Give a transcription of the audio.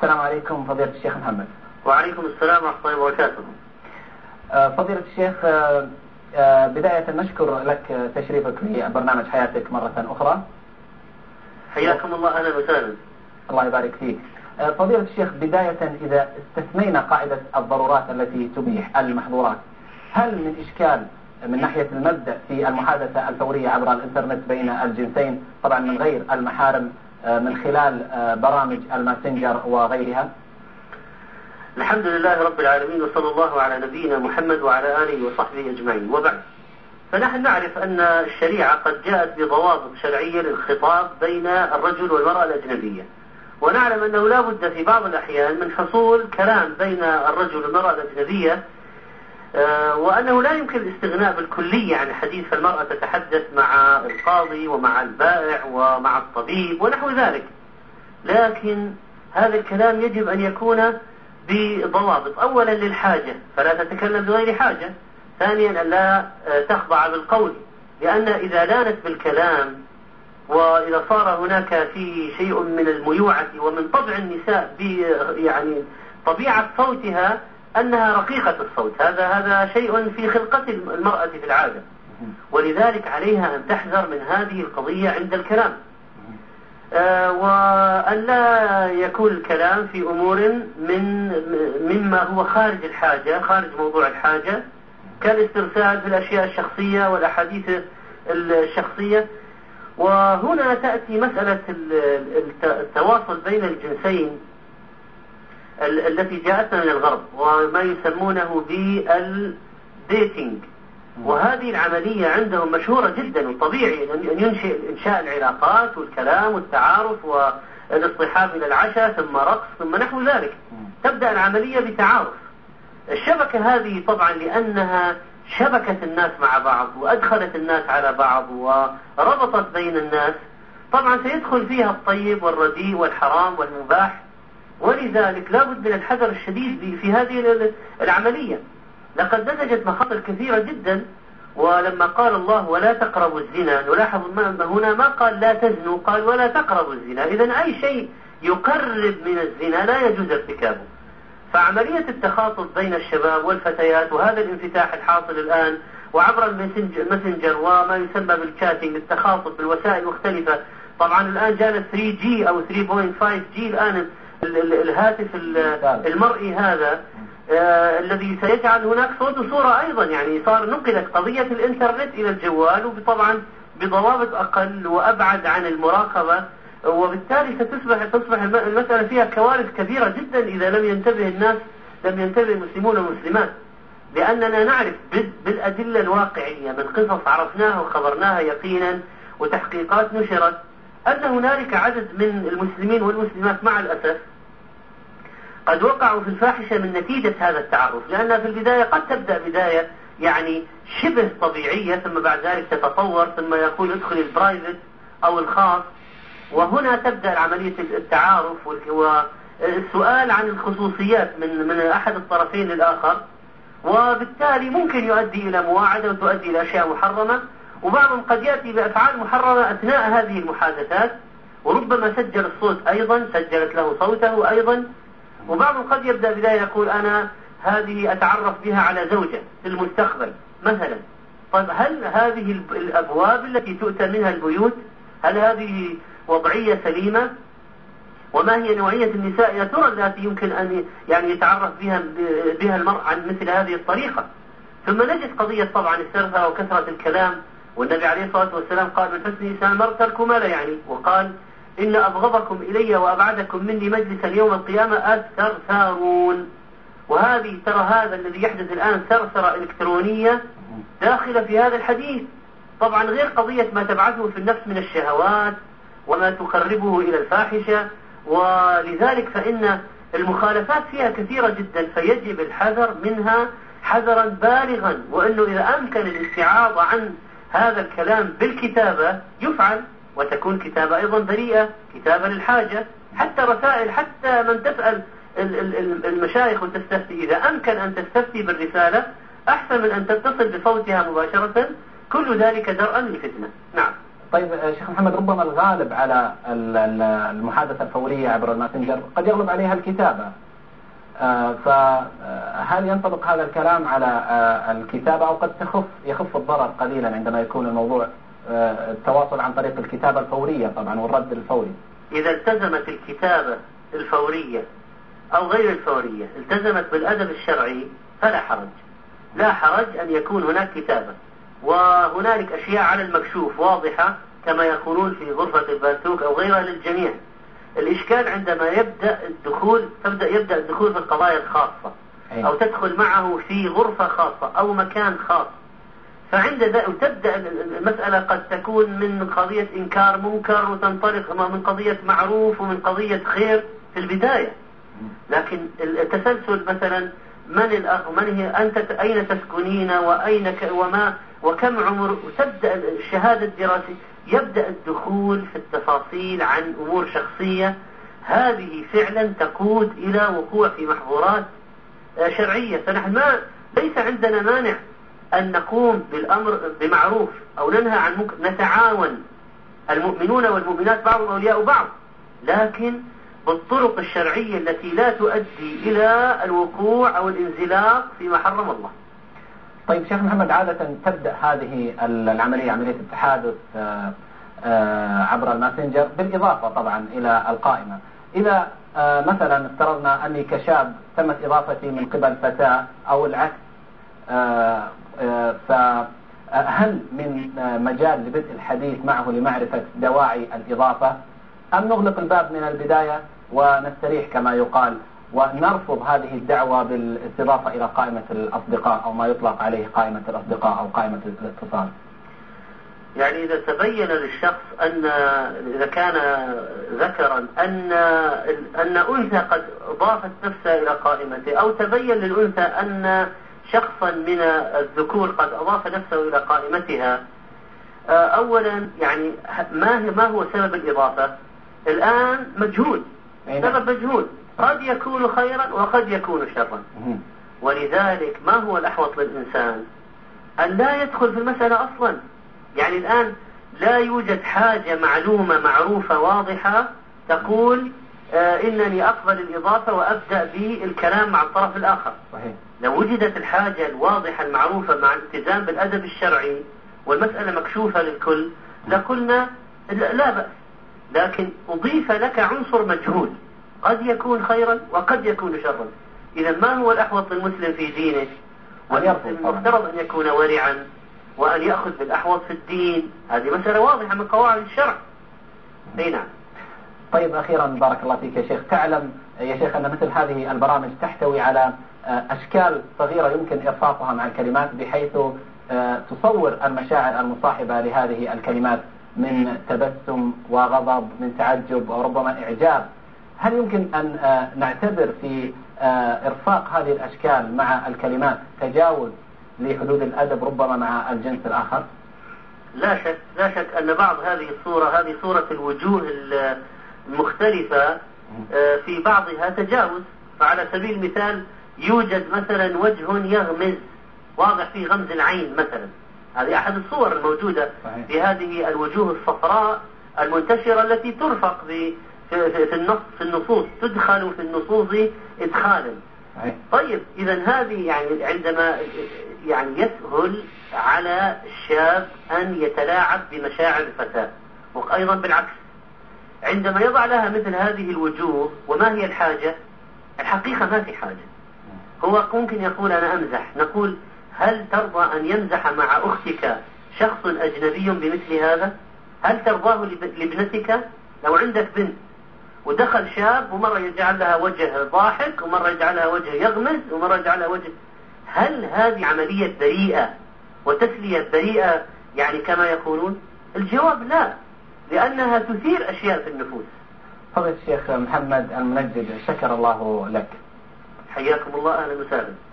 السلام عليكم فضيلة الشيخ محمد. وعليكم السلام ورحمة الله وبركاته. آه، فضيلة الشيخ آه، آه، بداية نشكر لك تشريفك في برنامج حياتك مرة أخرى. حياكم الله أهلا وسهلا. الله يبارك فيك. فضيلة الشيخ بداية إذا استثنينا قاعدة الضرورات التي تبيح المحظورات هل من إشكال من ناحية المبدأ في المحادثة الفورية عبر الإنترنت بين الجنسين طبعا من غير المحارم من خلال برامج الماسنجر وغيرها. الحمد لله رب العالمين وصلى الله على نبينا محمد وعلى آله وصحبه أجمعين. وبعد فنحن نعرف أن الشريعة قد جاءت بضوابط شرعية للخطاب بين الرجل والمرأة الأجنبية. ونعلم أنه لا بد في بعض الأحيان من حصول كلام بين الرجل والمرأة الأجنبية آه، وأنه لا يمكن الاستغناء بالكلية عن الحديث فالمرأة تتحدث مع القاضي ومع البائع ومع الطبيب ونحو ذلك. لكن هذا الكلام يجب أن يكون بضوابط. أولا للحاجة فلا تتكلم بغير حاجة. ثانيا أن لا آه، تخضع بالقول لأن إذا لانت بالكلام وإذا صار هناك في شيء من الميوعة ومن طبع النساء يعني طبيعة صوتها أنها رقيقة الصوت. هذا هذا شيء في خلقة المرأة في العادة. ولذلك عليها أن تحذر من هذه القضية عند الكلام. آه وأن لا يكون الكلام في أمور من مما هو خارج الحاجة خارج موضوع الحاجة كالاسترسال في الأشياء الشخصية والأحاديث الشخصية. وهنا تأتي مسألة التواصل بين الجنسين. التي جاءتنا من الغرب وما يسمونه بالديتينج. وهذه العملية عندهم مشهورة جدا وطبيعي أن ينشئ إنشاء العلاقات والكلام والتعارف والاصطحاب إلى العشاء ثم رقص ثم نحو ذلك. تبدأ العملية بتعارف. الشبكة هذه طبعا لأنها شبكت الناس مع بعض وأدخلت الناس على بعض وربطت بين الناس. طبعا سيدخل فيها الطيب والرديء والحرام والمباح. ولذلك لابد من الحذر الشديد في هذه العملية. لقد نتجت مخاطر كثيرة جدا ولما قال الله ولا تقربوا الزنا نلاحظ هنا ما قال لا تزنوا قال ولا تقربوا الزنا. إذا أي شيء يقرب من الزنا لا يجوز ارتكابه. فعملية التخاطب بين الشباب والفتيات وهذا الانفتاح الحاصل الآن وعبر المسنجر وما يسمى بالشاتنج التخاطب بالوسائل المختلفة طبعا الآن جاء 3G أو 3.5G الآن الهاتف المرئي هذا آه الذي سيجعل هناك صوت وصورة أيضا. يعني صار نقلت قضية الإنترنت إلى الجوال وطبعا بضوابط أقل وأبعد عن المراقبة وبالتالي ستصبح تصبح المسألة فيها كوارث كبيرة جدا إذا لم ينتبه الناس لم ينتبه المسلمون والمسلمات. لأننا نعرف بالأدلة الواقعية من قصص عرفناها وخبرناها يقينا وتحقيقات نشرت. أن هنالك عدد من المسلمين والمسلمات مع الأسف قد وقعوا في الفاحشة من نتيجة هذا التعرف لأنها في البداية قد تبدأ بداية يعني شبه طبيعية ثم بعد ذلك تتطور ثم يقول ادخل البرايفت أو الخاص وهنا تبدأ عملية التعارف والسؤال عن الخصوصيات من من أحد الطرفين للآخر وبالتالي ممكن يؤدي إلى مواعدة وتؤدي إلى أشياء محرمة وبعضهم قد يأتي بأفعال محرمة أثناء هذه المحادثات وربما سجل الصوت أيضا سجلت له صوته أيضا وبعضهم قد يبدأ بداية يقول أنا هذه أتعرف بها على زوجة في المستقبل مثلا. طيب هل هذه الأبواب التي تؤتى منها البيوت هل هذه وضعية سليمة؟ وما هي نوعية النساء؟ يا ترى التي يمكن أن يعني يتعرف بها بها المرء عن مثل هذه الطريقة. ثم نجد قضية طبعا السرثة وكثرة الكلام. والنبي عليه الصلاة والسلام قال من حسن إنسان المرء ترك ما لا يعني. وقال إن أبغضكم إلي وأبعدكم مني مجلسا يوم القيامة الثرثارون وهذه ترى هذا الذي يحدث الآن ثرثرة إلكترونية داخلة في هذا الحديث. طبعا غير قضية ما تبعثه في النفس من الشهوات وما تقربه إلى الفاحشة. ولذلك فإن المخالفات فيها كثيرة جدا فيجب الحذر منها حذرا بالغا. وأنه إذا أمكن الاستعاضة عن هذا الكلام بالكتابة يفعل وتكون كتابة أيضا بريئة كتابة للحاجة حتى رسائل حتى من تسأل المشايخ وتستفتي. إذا أمكن أن تستفتي بالرسالة أحسن من أن تتصل بصوتها مباشرة كل ذلك درءا للفتنة. نعم. طيب آه، شيخ محمد ربما الغالب على المحادثة الفورية عبر الماسنجر قد يغلب عليها الكتابة. فهل ينطبق هذا الكلام على آه، الكتابة أو قد تخف يخف الضرر قليلا عندما يكون الموضوع التواصل عن طريق الكتابة الفورية طبعا والرد الفوري؟ إذا التزمت الكتابة الفورية أو غير الفورية التزمت بالأدب الشرعي فلا حرج. لا حرج أن يكون هناك كتابة. وهنالك أشياء على المكشوف واضحة كما يقولون في غرفة البالتوك أو غيرها للجميع. الإشكال عندما يبدأ الدخول تبدأ يبدأ الدخول في القضايا الخاصة أو تدخل معه في غرفة خاصة أو مكان خاص. فعند ذلك تبدأ المسألة قد تكون من قضية إنكار منكر وتنطلق من قضية معروف ومن قضية خير في البداية. لكن التسلسل مثلا من الأخ من هي أنت أين تسكنين وأين وما وكم عمر وتبدأ الشهادة الدراسية يبدأ الدخول في التفاصيل عن أمور شخصية. هذه فعلا تقود إلى وقوع في محظورات آه، شرعية. فنحن ما ليس عندنا مانع أن نقوم بالأمر بمعروف أو ننهى عن ممكن نتعاون المؤمنون والمؤمنات بعضهم أولياء بعض. لكن بالطرق الشرعية التي لا تؤدي إلى الوقوع أو الانزلاق فيما حرم الله. طيب شيخ محمد عادة تبدأ هذه العملية عملية التحادث آه، آه، عبر الماسنجر بالإضافة طبعا إلى القائمة. إذا آه، مثلا افترضنا أني كشاب تمت إضافتي من قبل فتاة أو العكس فهل من مجال لبدء الحديث معه لمعرفة دواعي الإضافة؟ أم نغلق الباب من البداية ونستريح كما يقال؟ ونرفض هذه الدعوة بالاستضافة إلى قائمة الأصدقاء أو ما يطلق عليه قائمة الأصدقاء أو قائمة الاتصال. يعني إذا تبين للشخص أن إذا كان ذكرا أن أن أنثى قد ضافت نفسها إلى قائمته أو تبين للأنثى أن شخصا من الذكور قد أضاف نفسه إلى قائمتها أولا يعني ما ما هو سبب الإضافة؟ الآن مجهول سبب مجهول. قد يكون خيرا وقد يكون شرا. ولذلك ما هو الأحوط للإنسان؟ أن لا يدخل في المسألة أصلا. يعني الآن لا يوجد حاجة معلومة معروفة واضحة تقول آه إنني أقبل الإضافة وأبدأ بالكلام مع الطرف الآخر. صحيح. لو وجدت الحاجة الواضحة المعروفة مع الالتزام بالأدب الشرعي والمسألة مكشوفة للكل لقلنا لا بأس. لكن أضيف لك عنصر مجهول. قد يكون خيرا وقد يكون شرا. إذا ما هو الأحوط للمسلم في دينه؟ المفترض أن يكون ورعا وأن يأخذ بالأحوط في الدين. هذه مسألة واضحة من قواعد الشرع. أي نعم. طيب أخيرا بارك الله فيك يا شيخ. تعلم يا شيخ أن مثل هذه البرامج تحتوي على آه، أشكال صغيرة يمكن إرفاقها مع الكلمات بحيث آه، تصور المشاعر المصاحبة لهذه الكلمات. من تبسم وغضب من تعجب وربما إعجاب. هل يمكن أن آه، نعتبر في آه، إرفاق هذه الأشكال مع الكلمات تجاوز لحدود الأدب ربما مع الجنس الآخر؟ لا شك لا شك أن بعض هذه الصورة هذه صورة الوجوه المختلفة آه، في بعضها تجاوز. فعلى سبيل المثال يوجد مثلا وجه يغمز واضح فيه غمز العين مثلا. هذه أحد الصور الموجودة في هذه الوجوه الصفراء المنتشرة التي ترفق في في النص في النصوص تدخل في النصوص إدخالا. طيب إذا هذه يعني عندما يعني يسهل على الشاب أن يتلاعب بمشاعر الفتاة وأيضا بالعكس. عندما يضع لها مثل هذه الوجوه وما هي الحاجة؟ الحقيقة ما في حاجة. هو ممكن يقول أنا أمزح نقول هل ترضى أن يمزح مع أختك شخص أجنبي بمثل هذا؟ هل ترضاه لابنتك؟ لو عندك بنت ودخل شاب ومرة يجعل لها وجه ضاحك ومرة يجعل لها وجه يغمز ومرة يجعل لها وجه هل هذه عملية بريئة وتسلية بريئة يعني كما يقولون؟ الجواب لا لأنها تثير أشياء في النفوس. فضل الشيخ محمد المنجد شكر الله لك. حياكم الله أهلا وسهلا.